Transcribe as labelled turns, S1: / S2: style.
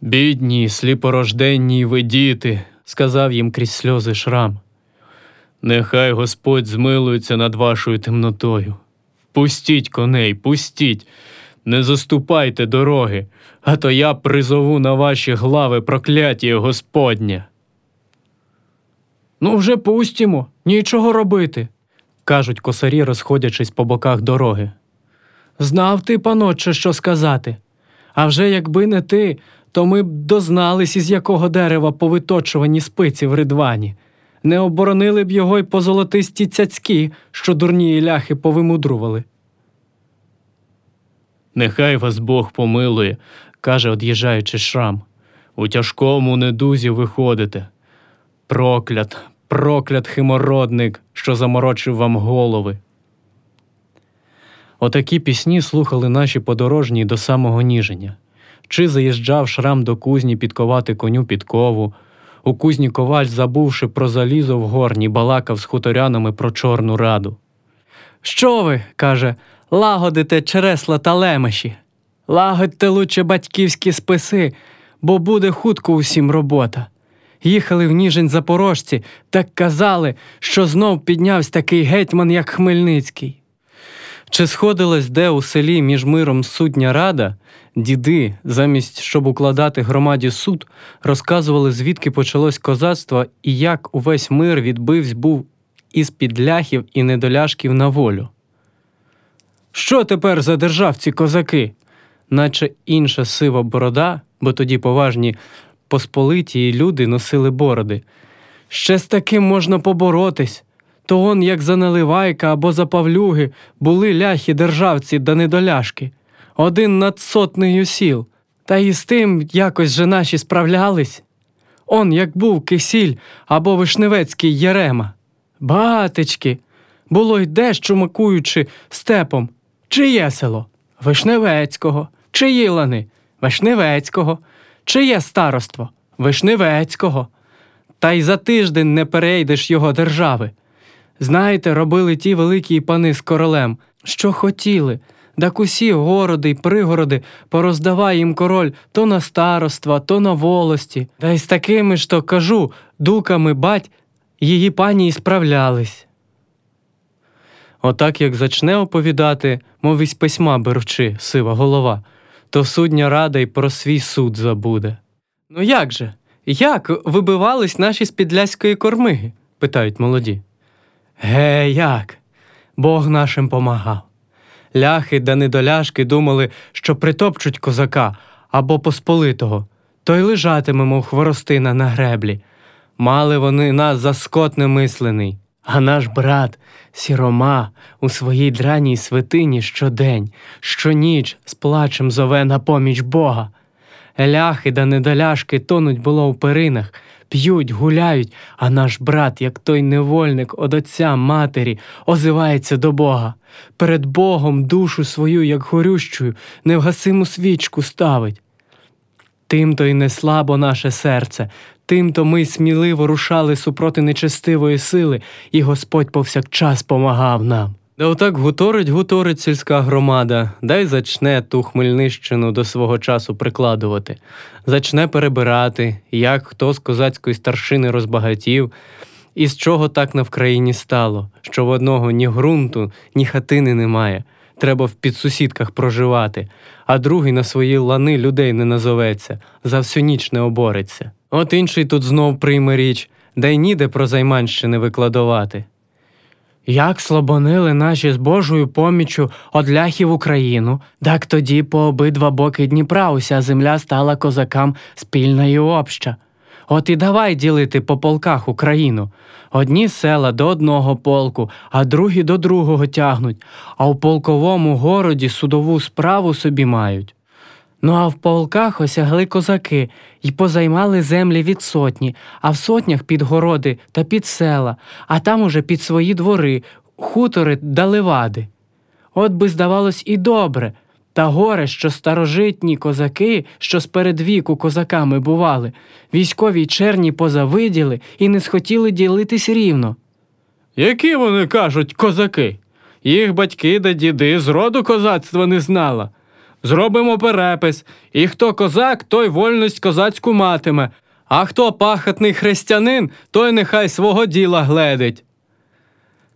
S1: Бідні, сліпорожденні ви діти, сказав їм крізь сльози Шрам. Нехай Господь змилується над вашою темнотою. Пустіть коней, пустіть, не заступайте дороги, а то я призову на ваші глави прокляття Господнє. Ну, вже пустімо, нічого робити, кажуть косарі, розходячись по боках дороги. Знав ти, панотче, що сказати. А вже якби не ти, то ми б дознались, із якого дерева повиточувані спиці в ридвані. Не оборонили б його й по золотисті цяцькі, що дурні ляхи повимудрували. Нехай вас Бог помилує, каже, од'їжджаючи шрам. У тяжкому недузі виходите. Проклят, проклят химородник, що заморочив вам голови. Отакі пісні слухали наші подорожні до самого ніження. Чи заїжджав шрам до кузні підковати коню підкову. У кузні коваль, забувши про залізо в горні, балакав з хуторянами про Чорну раду. Що ви, каже, лагодите чересла та лемеші? Лагодьте лучше батьківські списи, бо буде хутко усім робота. Їхали в Ніжень запорожці, так казали, що знов піднявся такий гетьман, як Хмельницький. Чи сходилась де у селі між миром судня рада, діди, замість щоб укладати громаді суд, розказували, звідки почалось козацтво і як увесь мир відбивсь був із підляхів і недоляшків на волю. Що тепер за державці козаки? Наче інша сива борода, бо тоді поважні посполиті люди носили бороди. Ще з таким можна поборотись. То он, як за Наливайка або за Павлюги, були ляхи державці да недоляшки, один над сотнею сіл, та і з тим якось же наші справлялись. Он, як був Кисіль або Вишневецький Єрема. Батечки, було й дещо макуючи степом. Чиє село? Вишневецького. Чиї лани? Вишневецького. Чиє староство? Вишневецького. Та й за тиждень не перейдеш його держави. Знаєте, робили ті великі пани з королем, що хотіли, так усі городи й пригороди пороздавай їм король то на староства, то на волості, та й з такими ж то кажу, дуками бать, її пані й справлялись. Отак як зачне оповідати, мов із письма беручи, сива голова, то судня рада й про свій суд забуде. Ну як же? Як вибивались наші з підляської кормиги? питають молоді. Ге, як? Бог нашим помагав. Ляхи да недоляшки думали, що притопчуть козака або посполитого, то й лежатимемо в хворостина на греблі. Мали вони нас за скот немислений. А наш брат, сірома, у своїй драній святині щодень, щоніч з плачем зове на поміч Бога. Ляхи да недоляшки тонуть було в перинах, п'ють, гуляють, а наш брат, як той невольник од отця матері, озивається до Бога. Перед Богом душу свою, як горющую, невгасиму свічку ставить. Тим то й не слабо наше серце, тим то ми сміливо рушали супроти нечестивої сили, і Господь повсякчас помагав нам. Да отак гуторить, гуторить сільська громада, дай зачне ту Хмельнищину до свого часу прикладувати, зачне перебирати, як хто з козацької старшини розбагатів, і з чого так на Вкраїні стало, що в одного ні ґрунту, ні хатини немає. Треба в підсусідках проживати, а другий на свої лани людей не назоветься, за всю ніч не обореться. От інший тут знов прийме річ, да й ніде про займанщини викладувати. Як слабонили наші з Божою поміччю од ляхів Україну, так тоді по обидва боки Дніпра уся земля стала козакам спільна і обща. От і давай ділити по полках Україну. Одні села до одного полку, а другі до другого тягнуть, а у полковому городі судову справу собі мають. Ну а в полках осягли козаки й позаймали землі від сотні, а в сотнях під городи та під села, а там уже під свої двори, хутори да левади. От би, здавалось, і добре, та горе, що старожитні козаки, що спередвіку козаками бували, військові черні позавиділи і не схотіли ділитись рівно. Які вони кажуть, козаки? Їх батьки да діди з роду козацтва не знала. Зробимо перепис, і хто козак, той вольність козацьку матиме, а хто пахатний християнин, той нехай свого діла гледить.